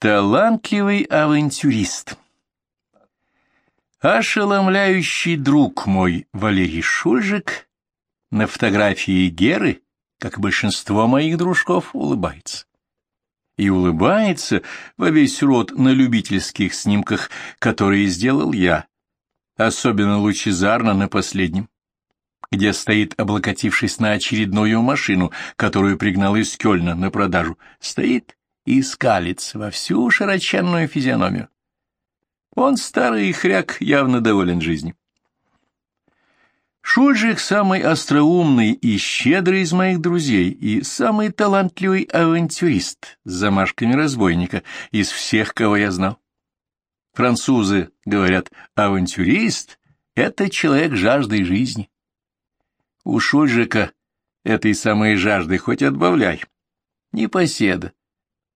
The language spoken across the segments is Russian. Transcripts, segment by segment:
Талантливый авантюрист. Ошеломляющий друг мой Валерий Шульжик на фотографии Геры, как большинство моих дружков, улыбается. И улыбается во весь рот на любительских снимках, которые сделал я, особенно лучезарно на последнем, где стоит, облокотившись на очередную машину, которую пригнал из Кёльна на продажу, стоит и скалится во всю широченную физиономию. Он, старый хряк, явно доволен жизнью. Шульжик самый остроумный и щедрый из моих друзей и самый талантливый авантюрист с замашками разбойника из всех, кого я знал. Французы говорят, авантюрист — это человек жаждой жизни. У Шульжика этой самой жажды хоть отбавляй. Непоседа,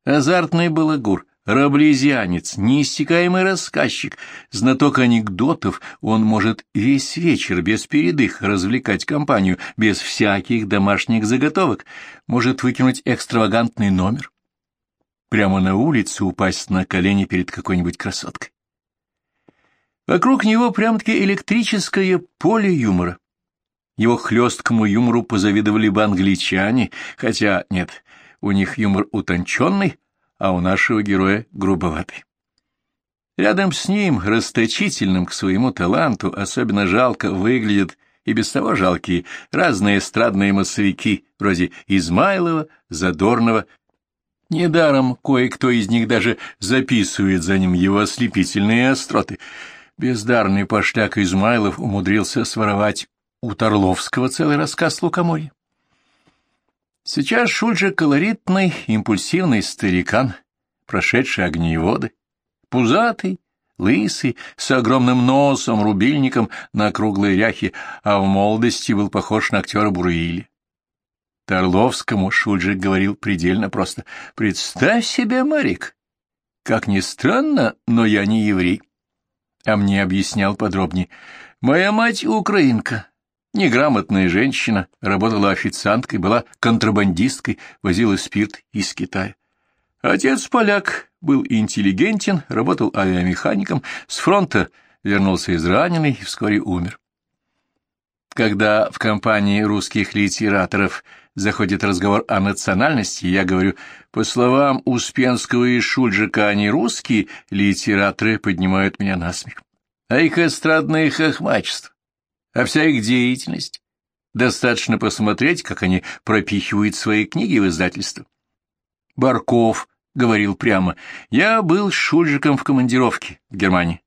Азартный балагур, раблезианец, неиссякаемый рассказчик, знаток анекдотов, он может весь вечер без передыха развлекать компанию, без всяких домашних заготовок, может выкинуть экстравагантный номер, прямо на улице упасть на колени перед какой-нибудь красоткой. Вокруг него прям-таки электрическое поле юмора. Его хлесткому юмору позавидовали бы англичане, хотя нет, у них юмор утонченный, а у нашего героя грубоватый. Рядом с ним, расточительным к своему таланту, особенно жалко выглядят и без того жалкие разные эстрадные массовики, вроде Измайлова, Задорнова. Недаром кое-кто из них даже записывает за ним его ослепительные остроты. Бездарный пошляк Измайлов умудрился своровать у Торловского целый рассказ Лукоморья. Сейчас Шульджа колоритный, импульсивный старикан, прошедший огневоды, пузатый, лысый, с огромным носом, рубильником на круглой ряхе, а в молодости был похож на актера Буруили. Торловскому Шульджик говорил предельно просто «Представь себе, Марик, как ни странно, но я не еврей». А мне объяснял подробнее «Моя мать украинка, Неграмотная женщина, работала официанткой, была контрабандисткой, возила спирт из Китая. Отец поляк, был интеллигентен, работал авиамехаником, с фронта вернулся израненный и вскоре умер. Когда в компании русских литераторов заходит разговор о национальности, я говорю, по словам Успенского и Шульжика, они русские литераторы поднимают меня на смех. А их эстрадное хохмачество а вся их деятельность. Достаточно посмотреть, как они пропихивают свои книги в издательство. Барков говорил прямо, я был Шульжиком в командировке в Германии.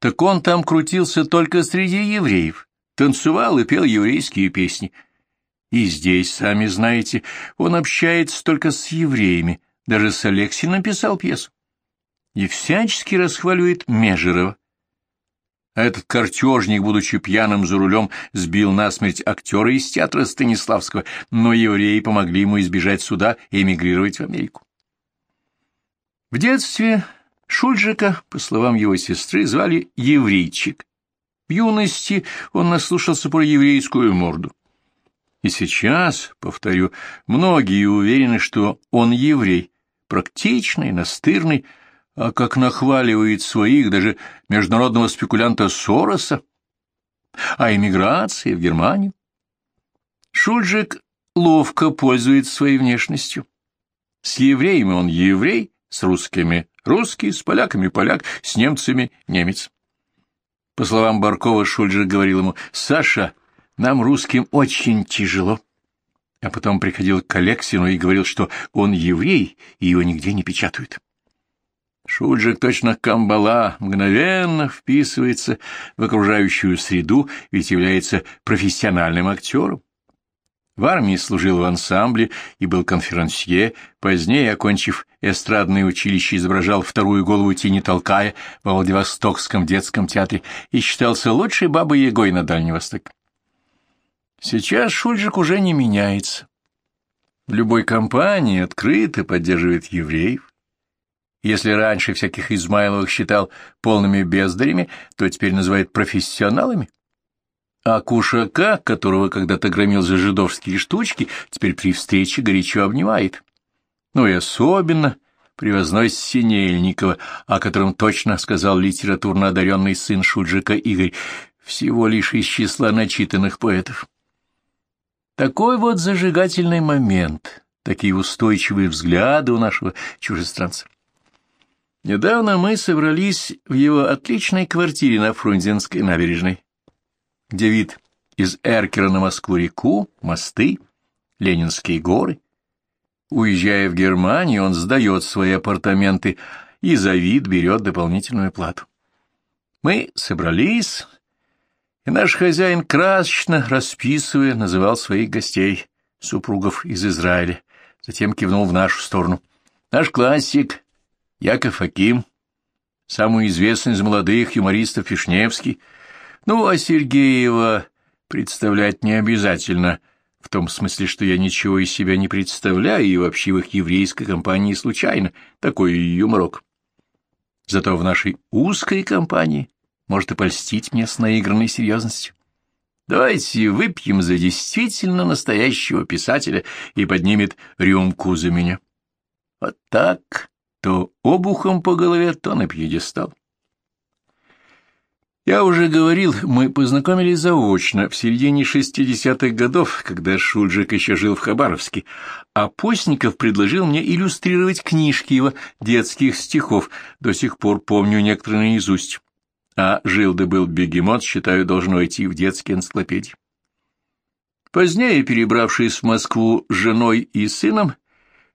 Так он там крутился только среди евреев, танцевал и пел еврейские песни. И здесь, сами знаете, он общается только с евреями, даже с Алексием написал пьесу. И всячески расхваливает Межерова, а этот картежник, будучи пьяным за рулем, сбил насмерть актера из театра Станиславского, но евреи помогли ему избежать суда и эмигрировать в Америку. В детстве Шульджика, по словам его сестры, звали Еврейчик. В юности он наслушался про еврейскую морду. И сейчас, повторю, многие уверены, что он еврей, практичный, настырный, а как нахваливает своих, даже международного спекулянта Сороса, а эмиграции в Германию. Шульджик ловко пользуется своей внешностью. С евреями он еврей, с русскими русский, с поляками поляк, с немцами немец. По словам Баркова, Шульджик говорил ему, «Саша, нам, русским, очень тяжело». А потом приходил к Алексину и говорил, что он еврей, и его нигде не печатают. Шульджик точно камбала мгновенно вписывается в окружающую среду, ведь является профессиональным актером. В армии служил в ансамбле и был конферансье, позднее, окончив эстрадное училище, изображал вторую голову тени толкая во Владивостокском детском театре и считался лучшей бабой-ягой на Дальнем Востоке. Сейчас Шульжик уже не меняется. В любой компании открыто поддерживает евреев, если раньше всяких Измайловых считал полными бездарями, то теперь называет профессионалами. А Кушака, которого когда-то громил за жидовские штучки, теперь при встрече горячо обнимает. Ну и особенно привозной Синельникова, о котором точно сказал литературно одаренный сын Шульжика Игорь, всего лишь из числа начитанных поэтов. Такой вот зажигательный момент, такие устойчивые взгляды у нашего чужестранца. Недавно мы собрались в его отличной квартире на Фрунзенской набережной, где вид из Эркера на Москву-реку, мосты, Ленинские горы. Уезжая в Германию, он сдает свои апартаменты и за вид берет дополнительную плату. Мы собрались, и наш хозяин красочно, расписывая, называл своих гостей, супругов из Израиля, затем кивнул в нашу сторону. Наш классик Яков Аким, самый известный из молодых юмористов Вишневский. Ну, а Сергеева представлять не обязательно, в том смысле, что я ничего из себя не представляю, и вообще в их еврейской компании случайно, такой юморок. Зато в нашей узкой компании может и польстить мне с наигранной серьезностью. Давайте выпьем за действительно настоящего писателя и поднимет рюмку за меня. Вот так то обухом по голове, то на пьедестал. Я уже говорил, мы познакомились заочно в середине шестидесятых годов, когда Шульжик еще жил в Хабаровске, а Постников предложил мне иллюстрировать книжки его детских стихов, до сих пор помню некоторые наизусть. А жил да был бегемот, считаю, должно идти в детские энциклопедии. Позднее, перебравшись в Москву с женой и сыном,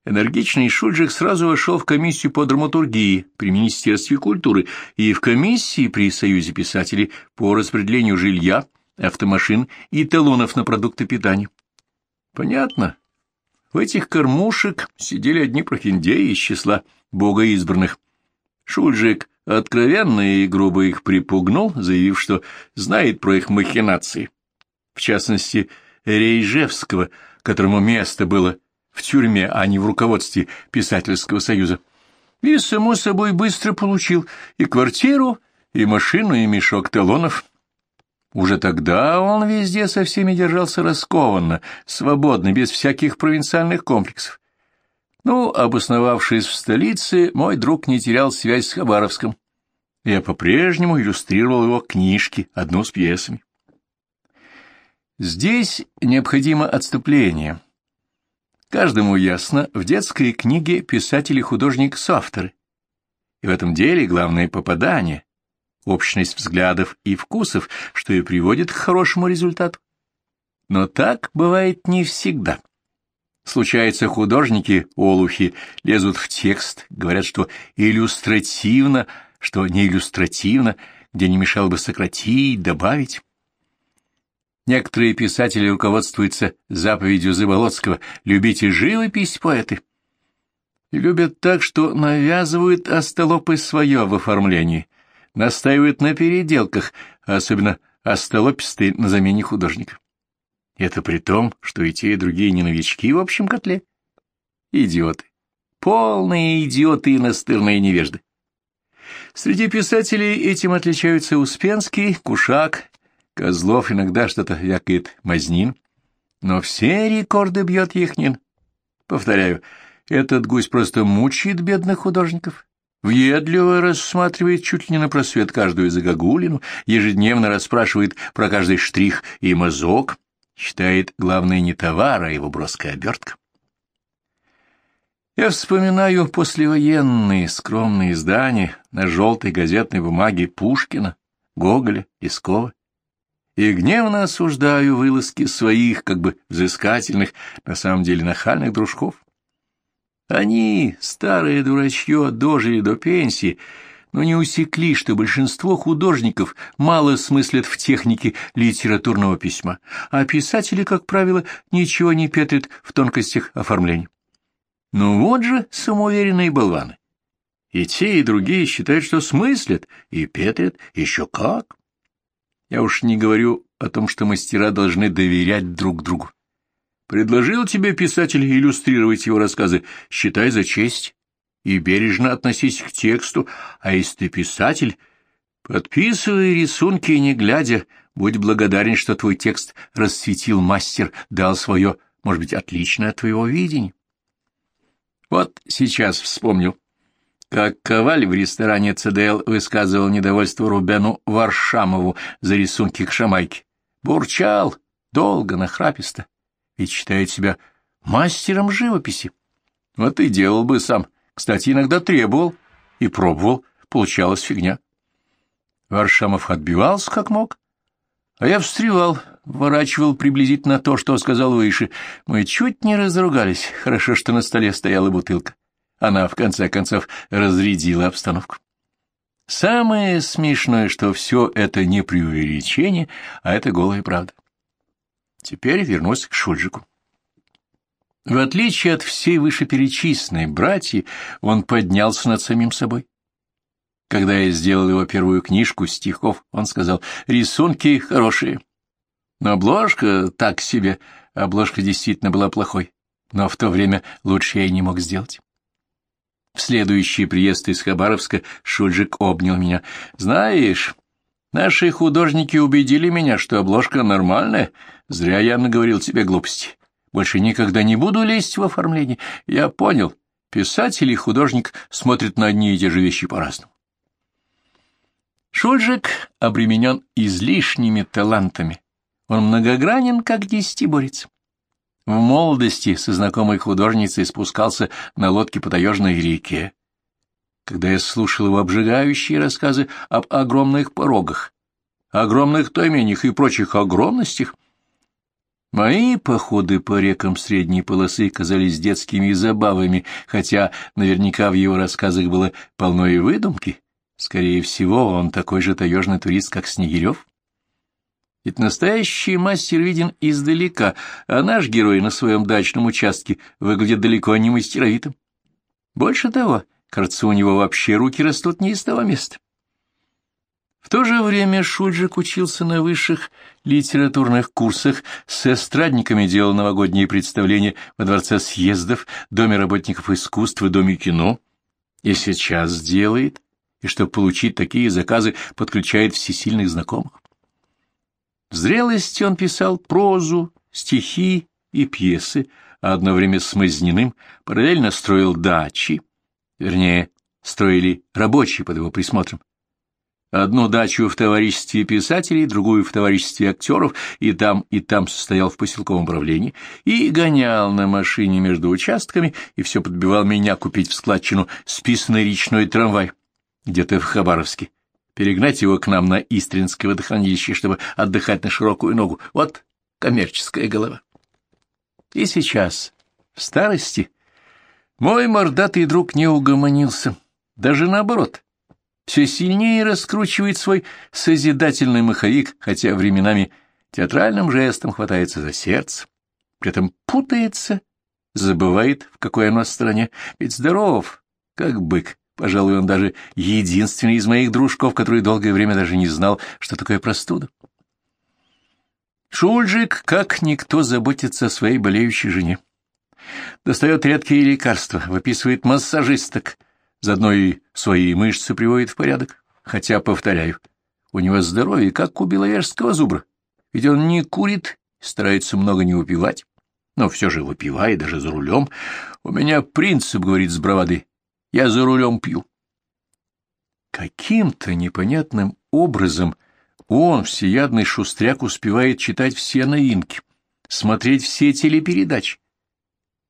Энергичный Шульжик сразу вошел в комиссию по драматургии при Министерстве культуры и в комиссии при Союзе писателей по распределению жилья, автомашин и талонов на продукты питания. Понятно. В этих кормушек сидели одни прохиндеи из числа богоизбранных. Шульжик откровенно и грубо их припугнул, заявив, что знает про их махинации. В частности, Рейжевского, которому место было в тюрьме, а не в руководстве писательского союза. И, само собой, быстро получил и квартиру, и машину, и мешок талонов. Уже тогда он везде со всеми держался раскованно, свободно, без всяких провинциальных комплексов. Ну, обосновавшись в столице, мой друг не терял связь с Хабаровском. Я по-прежнему иллюстрировал его книжки, одну с пьесами. Здесь необходимо отступление — Каждому ясно, в детской книге писатель и в этом деле главное попадание, общность взглядов и вкусов, что и приводит к хорошему результату. Но так бывает не всегда. Случается, художники, олухи, лезут в текст, говорят, что иллюстративно, что не иллюстративно, где не мешало бы сократить, добавить. Некоторые писатели руководствуются заповедью Заболоцкого «любите живопись, поэты». И любят так, что навязывают остолопы свое в оформлении, настаивают на переделках, особенно остолопистые на замене художника. Это при том, что и те, и другие не новички в общем котле. Идиоты. Полные идиоты и настырные невежды. Среди писателей этим отличаются Успенский, Кушак, Козлов иногда что-то вякает Мазнин, но все рекорды бьет Яхнин. Повторяю, этот гусь просто мучает бедных художников. Въедливо рассматривает чуть ли не на просвет каждую загогулину, ежедневно расспрашивает про каждый штрих и мазок, считает главное не товар, а его броская обертка. Я вспоминаю послевоенные скромные издания на желтой газетной бумаге Пушкина, Гоголя, Лескова и гневно осуждаю вылазки своих, как бы взыскательных, на самом деле нахальных дружков. Они, старые дурачье, дожили до пенсии, но не усекли, что большинство художников мало смыслят в технике литературного письма, а писатели, как правило, ничего не петрят в тонкостях оформления. Ну вот же самоуверенные болваны. И те, и другие считают, что смыслят, и петрят еще как. Я уж не говорю о том, что мастера должны доверять друг другу. Предложил тебе писатель иллюстрировать его рассказы, считай за честь и бережно относись к тексту, а если ты писатель, подписывай рисунки, не глядя, будь благодарен, что твой текст расцветил мастер, дал свое, может быть, отличное от твоего видения. Вот сейчас вспомнил. Как Коваль в ресторане ЦДЛ высказывал недовольство Рубену Варшамову за рисунки к шамайке. Бурчал, долго, нахраписто, ведь считает себя мастером живописи. Вот и делал бы сам. Кстати, иногда требовал и пробовал, получалась фигня. Варшамов отбивался как мог, а я встревал, ворачивал приблизительно то, что сказал выше. Мы чуть не разругались, хорошо, что на столе стояла бутылка. Она, в конце концов, разрядила обстановку. Самое смешное, что все это не преувеличение, а это голая правда. Теперь вернусь к Шульжику. В отличие от всей вышеперечисленной братьи, он поднялся над самим собой. Когда я сделал его первую книжку стихов, он сказал, рисунки хорошие. Но обложка так себе, обложка действительно была плохой, но в то время лучше я и не мог сделать. В следующий приезд из Хабаровска Шульжик обнял меня. «Знаешь, наши художники убедили меня, что обложка нормальная. Зря я наговорил тебе глупости. Больше никогда не буду лезть в оформление. Я понял, писатель и художник смотрят на одни и те же вещи по-разному». Шульжик обременен излишними талантами. Он многогранен, как десятиборец. В молодости со знакомой художницей спускался на лодке по таежной реке. Когда я слушал его обжигающие рассказы об огромных порогах, огромных тайменях и прочих огромностях, мои походы по рекам средней полосы казались детскими забавами, хотя наверняка в его рассказах было полно и выдумки. Скорее всего, он такой же таежный турист, как Снегирев. Ведь настоящий мастер виден издалека, а наш герой на своем дачном участке выглядит далеко не мастеровитым. Больше того, кажется, у него вообще руки растут не из того места. В то же время Шульжик учился на высших литературных курсах, с эстрадниками делал новогодние представления во Дворце съездов, Доме работников искусств и Доме кино, и сейчас делает, и чтобы получить такие заказы, подключает всесильных знакомых. В зрелости он писал прозу, стихи и пьесы, а одно время с Мазниным параллельно строил дачи, вернее, строили рабочие под его присмотром. Одну дачу в товариществе писателей, другую в товариществе актеров, и там, и там состоял в поселковом управлении, и гонял на машине между участками, и все подбивал меня купить в складчину списанный речной трамвай, где-то в Хабаровске перегнать его к нам на Истринское водохранилище, чтобы отдыхать на широкую ногу. Вот коммерческая голова. И сейчас, в старости, мой мордатый друг не угомонился. Даже наоборот, все сильнее раскручивает свой созидательный маховик, хотя временами театральным жестом хватается за сердце, при этом путается, забывает, в какой оно стране, ведь здоров, как бык, Пожалуй, он даже единственный из моих дружков, который долгое время даже не знал, что такое простуда. Шульжик, как никто, заботится о своей болеющей жене. Достает редкие лекарства, выписывает массажисток, заодно и свои мышцы приводит в порядок. Хотя, повторяю, у него здоровье, как у беловежского зубра, ведь он не курит, старается много не выпивать, но все же выпивает даже за рулем. У меня принцип, говорит с бравады, я за рулем пью. Каким-то непонятным образом он, всеядный шустряк, успевает читать все новинки, смотреть все телепередачи.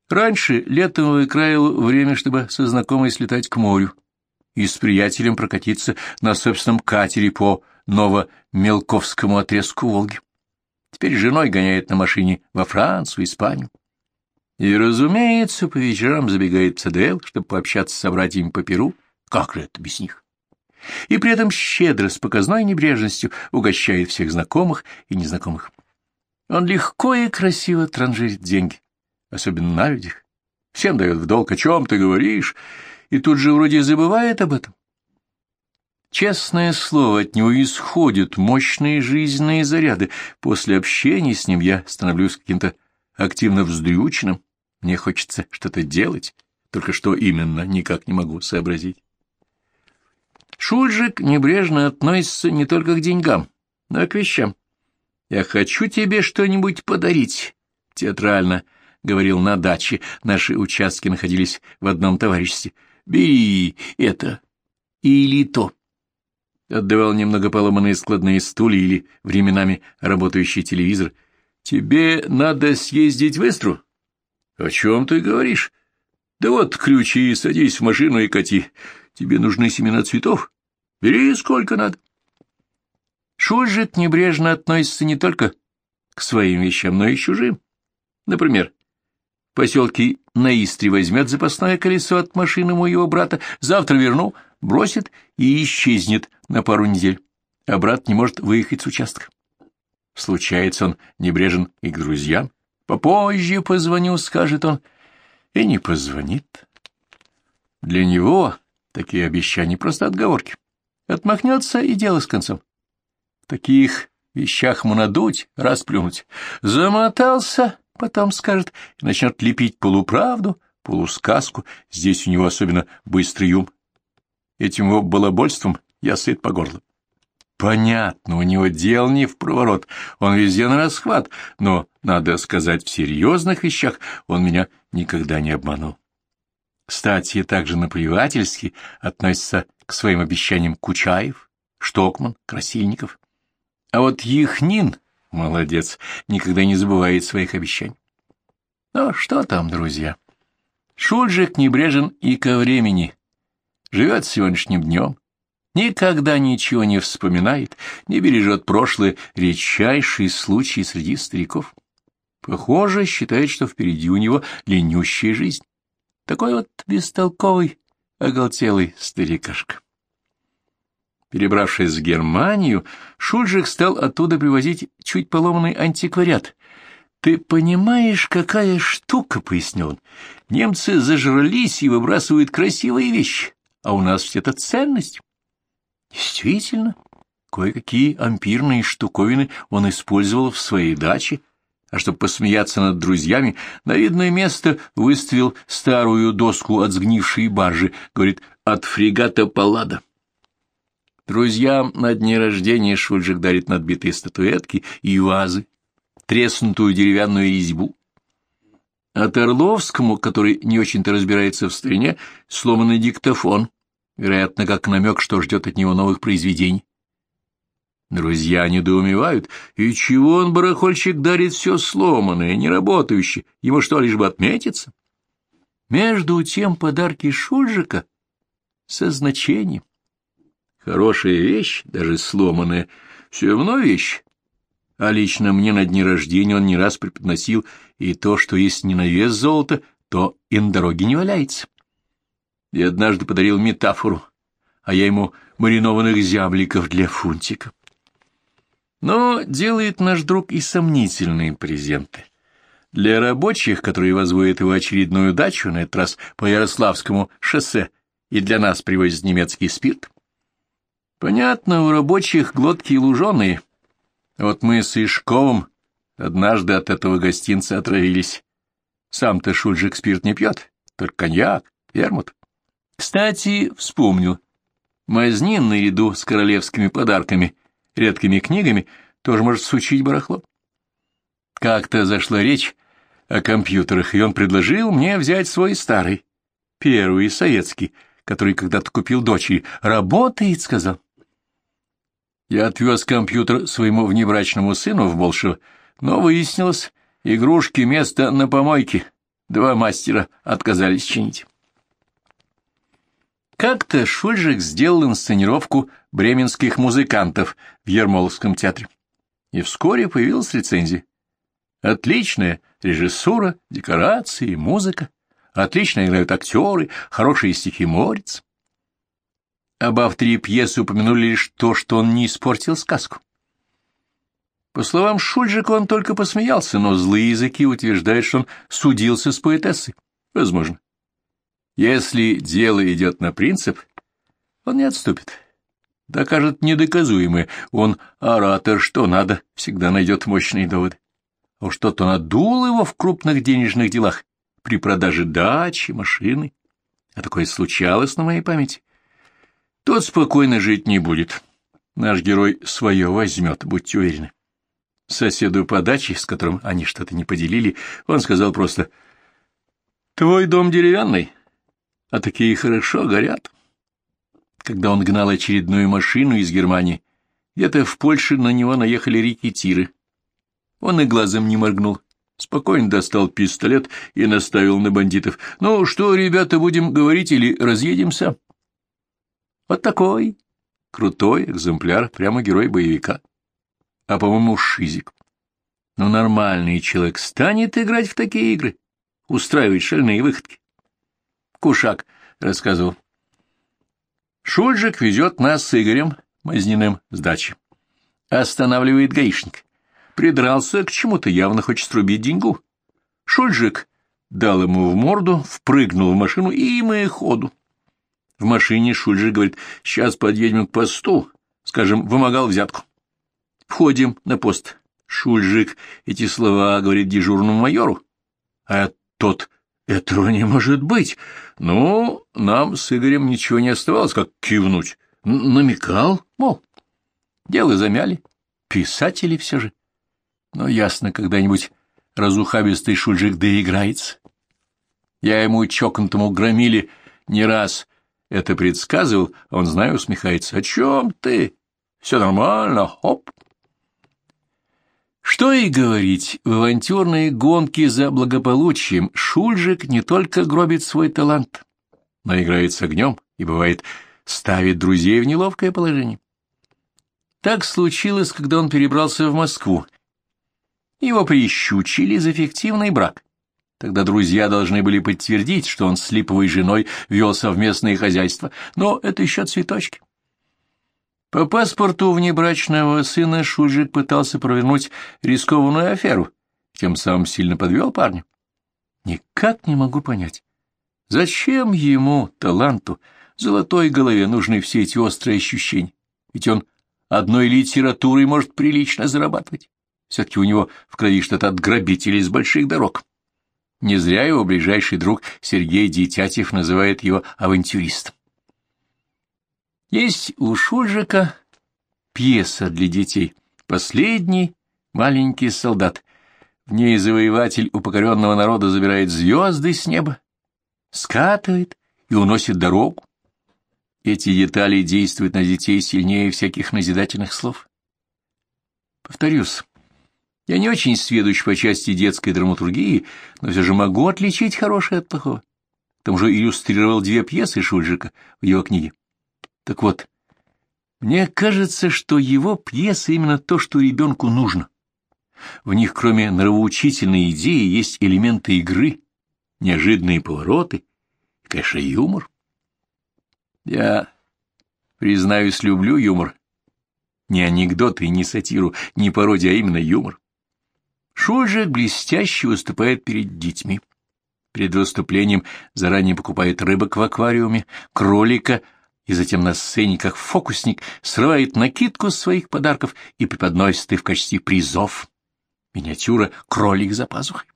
Раньше летом выкраил время, чтобы со знакомой слетать к морю и с приятелем прокатиться на собственном катере по Ново-Мелковскому отрезку Волги. Теперь женой гоняет на машине во Францию, Испанию. И, разумеется, по вечерам забегает в ЦДЛ, чтобы пообщаться с собратьями по Перу. Как же это без них? И при этом щедро, с показной небрежностью, угощает всех знакомых и незнакомых. Он легко и красиво транжирит деньги, особенно на людях. Всем дает в долг, о чем ты говоришь, и тут же вроде забывает об этом. Честное слово, от него исходят мощные жизненные заряды. После общения с ним я становлюсь каким-то активно вздрюченным, мне хочется что-то делать, только что именно никак не могу сообразить. Шульжик небрежно относится не только к деньгам, но и к вещам. «Я хочу тебе что-нибудь подарить», — театрально говорил на даче. Наши участки находились в одном товариществе. бери это или то. Отдавал немного поломанные складные стулья или временами работающий телевизор. Тебе надо съездить в Эстру? О чем ты говоришь? Да вот ключи, садись в машину и кати. Тебе нужны семена цветов? Бери сколько надо. Шульжик небрежно относится не только к своим вещам, но и чужим. Например, в поселке Наистре возьмет запасное колесо от машины моего брата, завтра верну, бросит и исчезнет на пару недель, а брат не может выехать с участка. Случается он небрежен и к друзьям. Попозже позвоню, скажет он, и не позвонит. Для него такие обещания просто отговорки. Отмахнется и дело с концом. В таких вещах ему надуть, расплюнуть. Замотался, потом скажет, и начнет лепить полуправду, полусказку. Здесь у него особенно быстрый ум. Этим его балабольством я сыт по горло. Понятно, у него дел не в проворот, он везде на расхват, но, надо сказать, в серьезных вещах он меня никогда не обманул. Кстати, также наплевательски относится к своим обещаниям Кучаев, Штокман, Красильников. А вот Яхнин, молодец, никогда не забывает своих обещаний. Ну, что там, друзья? Шульжик небрежен и ко времени. Живет сегодняшним днем, никогда ничего не вспоминает, не бережет прошлое, редчайшие случаи среди стариков. Похоже, считает, что впереди у него ленющая жизнь. Такой вот бестолковый, оголтелый старикашка. Перебравшись в Германию, Шульжик стал оттуда привозить чуть поломанный антиквариат. «Ты понимаешь, какая штука?» — пояснил он. «Немцы зажрались и выбрасывают красивые вещи, а у нас все это ценность». Действительно, кое-какие ампирные штуковины он использовал в своей даче, а чтобы посмеяться над друзьями, на видное место выставил старую доску от сгнившей баржи, говорит, от фрегата Паллада. Друзьям на дне рождения Шульжик дарит надбитые статуэтки и вазы, треснутую деревянную резьбу. А Орловскому, который не очень-то разбирается в старине, сломанный диктофон, вероятно, как намек, что ждет от него новых произведений. Друзья недоумевают, и чего он, барахольщик, дарит все сломанное, неработающее, ему что, лишь бы отметиться? Между тем подарки Шульжика со значением. Хорошая вещь, даже сломанная, все равно вещь. А лично мне на дни рождения он не раз преподносил и то, что есть не на вес золота, то и на дороге не валяется. И однажды подарил метафору, а я ему маринованных зябликов для фунтика. Но делает наш друг и сомнительные презенты. Для рабочих, которые возводят его очередную дачу, на этот раз по Ярославскому шоссе, и для нас привозят немецкий спирт, Понятно, у рабочих глотки луженые. Вот мы с Ишковым однажды от этого гостинца отравились. Сам-то Шульжик спирт не пьет, только коньяк, вермут. Кстати, вспомнил. Мазнин наряду с королевскими подарками, редкими книгами, тоже может сучить барахло. Как-то зашла речь о компьютерах, и он предложил мне взять свой старый, первый советский, который когда-то купил дочери. «Работает», — сказал. Я отвез компьютер своему внебрачному сыну в Болшево, но выяснилось, игрушки место на помойке. Два мастера отказались чинить. Как-то Шульжик сделал инсценировку бременских музыкантов в Ермоловском театре. И вскоре появилась рецензия. Отличная режиссура, декорации, музыка. Отлично играют актеры, хорошие стихи Морец. Об авторе пьесы упомянули лишь то, что он не испортил сказку. По словам Шульжика, он только посмеялся, но злые языки утверждают, что он судился с поэтессой. Возможно. Если дело идет на принцип, он не отступит. Докажет недоказуемое. Он оратор, что надо, всегда найдет мощные доводы. А уж что-то надул его в крупных денежных делах, при продаже дачи, машины. А такое случалось на моей памяти. Тот спокойно жить не будет. Наш герой свое возьмет, будьте уверены. Соседу по даче, с которым они что-то не поделили, он сказал просто, «Твой дом деревянный, а такие хорошо горят. Когда он гнал очередную машину из Германии, где-то в Польше на него наехали рекетиры. Он и глазом не моргнул, спокойно достал пистолет и наставил на бандитов. «Ну что, ребята, будем говорить или разъедемся?» Вот такой крутой экземпляр, прямо герой боевика. А, по-моему, шизик. Но ну, нормальный человек станет играть в такие игры, устраивать шальные выходки. Кушак рассказывал. Шульжик везет нас с Игорем Мазниным с дачи. Останавливает гаишник. Придрался к чему-то, явно хочет срубить деньгу. Шульжик дал ему в морду, впрыгнул в машину и мы ходу. В машине Шульжик говорит, сейчас подъедем к посту, скажем, вымогал взятку. Входим на пост. Шульжик эти слова говорит дежурному майору. А тот, этого не может быть. Ну, нам с Игорем ничего не оставалось, как кивнуть. Н намекал, мол, дело замяли. Писатели все же. Но ясно, когда-нибудь разухабистый Шульжик доиграется. Я ему чокнутому громили не раз это предсказывал, он, знаю, усмехается. О чем ты? Все нормально, хоп. Что и говорить, в авантюрные гонки за благополучием Шульжик не только гробит свой талант, но играет с огнем и, бывает, ставит друзей в неловкое положение. Так случилось, когда он перебрался в Москву. Его прищучили за фиктивный брак. Тогда друзья должны были подтвердить, что он с липовой женой вел совместное хозяйство, но это еще цветочки. По паспорту внебрачного сына Шульжик пытался провернуть рискованную аферу, тем самым сильно подвел парня. Никак не могу понять, зачем ему, таланту, золотой голове нужны все эти острые ощущения, ведь он одной литературой может прилично зарабатывать. Все-таки у него в крови что-то от грабителей с больших дорог. Не зря его ближайший друг Сергей Дитятев называет его авантюристом. Есть у Шульжика пьеса для детей «Последний маленький солдат». В ней завоеватель у покоренного народа забирает звезды с неба, скатывает и уносит дорогу. Эти детали действуют на детей сильнее всяких назидательных слов. Повторюсь, я не очень сведущ по части детской драматургии, но все же могу отличить хорошее от плохого. К тому же иллюстрировал две пьесы Шульжика в его книге. Так вот, мне кажется, что его пьесы именно то, что ребенку нужно. В них, кроме нравоучительной идеи, есть элементы игры, неожиданные повороты и, конечно, юмор. Я, признаюсь, люблю юмор. Не анекдоты не сатиру, не пародия, а именно юмор. Шульжик блестяще выступает перед детьми. Перед выступлением заранее покупает рыбок в аквариуме, кролика, и затем на сцене, как фокусник, срывает накидку своих подарков и преподносит их в качестве призов. Миниатюра «Кролик за пазухой».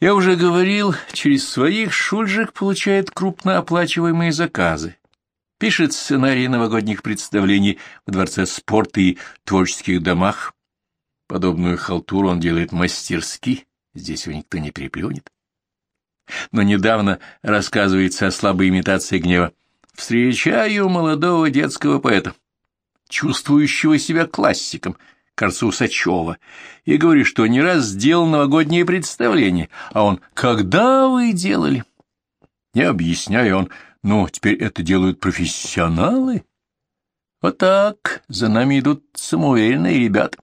Я уже говорил, через своих Шульжик получает крупно оплачиваемые заказы, пишет сценарии новогодних представлений в Дворце спорта и творческих домах, Подобную халтуру он делает мастерски, здесь его никто не переплюнет. Но недавно рассказывается о слабой имитации гнева. Встречаю молодого детского поэта, чувствующего себя классиком, кажется, Усачева, и говорю, что не раз сделал новогоднее представление, а он «Когда вы делали?» Не объясняю он, ну, теперь это делают профессионалы. Вот так, за нами идут самоуверенные ребята.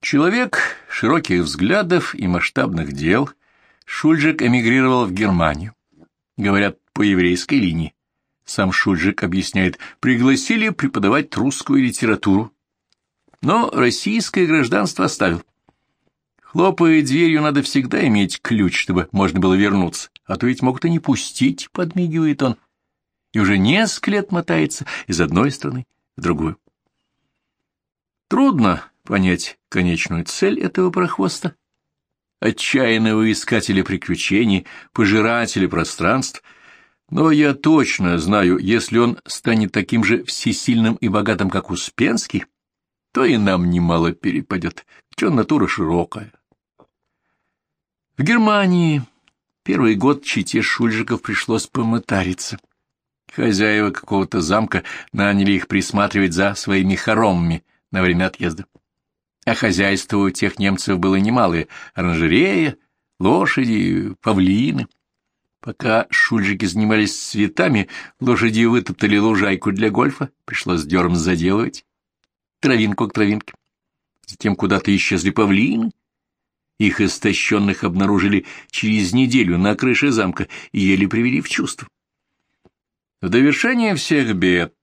Человек широких взглядов и масштабных дел, Шульжик эмигрировал в Германию. Говорят, по еврейской линии. Сам Шульжик объясняет, пригласили преподавать русскую литературу. Но российское гражданство оставил. Хлопая дверью, надо всегда иметь ключ, чтобы можно было вернуться, а то ведь могут и не пустить, подмигивает он. И уже несколько лет мотается из одной страны в другую. Трудно понять конечную цель этого прохвоста, отчаянного искателя приключений, пожирателя пространств, но я точно знаю, если он станет таким же всесильным и богатым, как Успенский, то и нам немало перепадет, что натура широкая. В Германии первый год чите Шульжиков пришлось помытариться. Хозяева какого-то замка наняли их присматривать за своими хоромами на время отъезда. А хозяйство у тех немцев было немалое — оранжерея, лошади, павлины. Пока шульжики занимались цветами, лошади вытоптали лужайку для гольфа, пришлось дерм заделывать, травинку к травинке. Затем куда-то исчезли павлины. Их истощенных обнаружили через неделю на крыше замка и еле привели в чувство. В довершение всех бед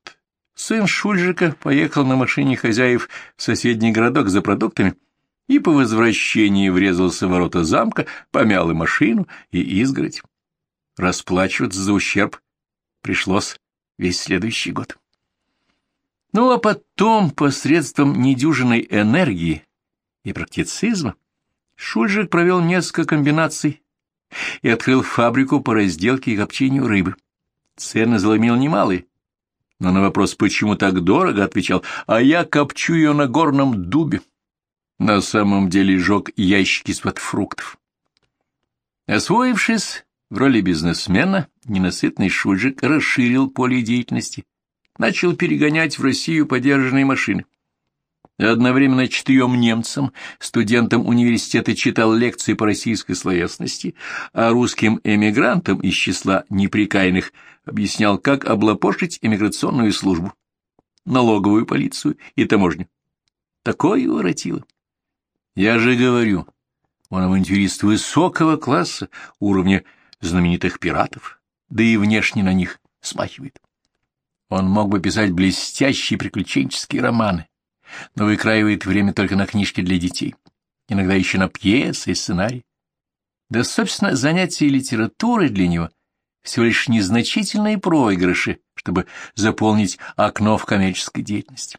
сын Шульжика поехал на машине хозяев в соседний городок за продуктами и по возвращении врезался в ворота замка, помял и машину, и изгородь. Расплачиваться за ущерб пришлось весь следующий год. Ну а потом, посредством недюжинной энергии и практицизма, Шульжик провел несколько комбинаций и открыл фабрику по разделке и копчению рыбы. Цены заломил немалые, но на вопрос, почему так дорого, отвечал, а я копчу ее на горном дубе. На самом деле жег ящики из-под фруктов. Освоившись в роли бизнесмена, ненасытный Шульжик расширил поле деятельности, начал перегонять в Россию подержанные машины. Одновременно четырем немцам, студентам университета читал лекции по российской словесности, а русским эмигрантам из числа неприкаянных объяснял, как облапошить иммиграционную службу, налоговую полицию и таможню. Такое воротило. Я же говорю, он авантюрист высокого класса, уровня знаменитых пиратов, да и внешне на них смахивает. Он мог бы писать блестящие приключенческие романы, но выкраивает время только на книжки для детей, иногда еще на пьесы и сценарии. Да, собственно, занятия литературой для него всего лишь незначительные проигрыши, чтобы заполнить окно в коммерческой деятельности.